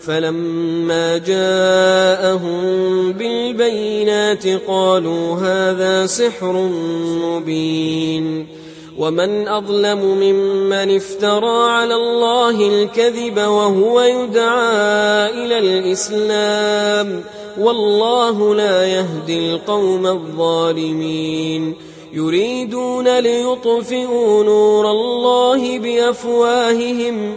فلما جاءهم بالبينات قالوا هذا سحر مبين ومن أظلم ممن افترى على الله الكذب وهو يدعى إلى الإسلام والله لا يهدي القوم الظالمين يريدون ليطفئوا نور الله بأفواههم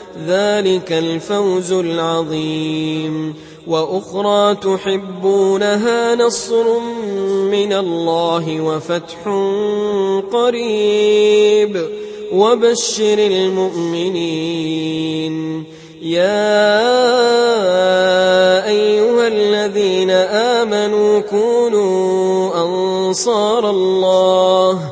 ذلك الفوز العظيم. وأخرى تحبونها نصر من الله وفتح قريب. وبشر المؤمنين. يا أيها الذين آمنوا كونوا أنصار الله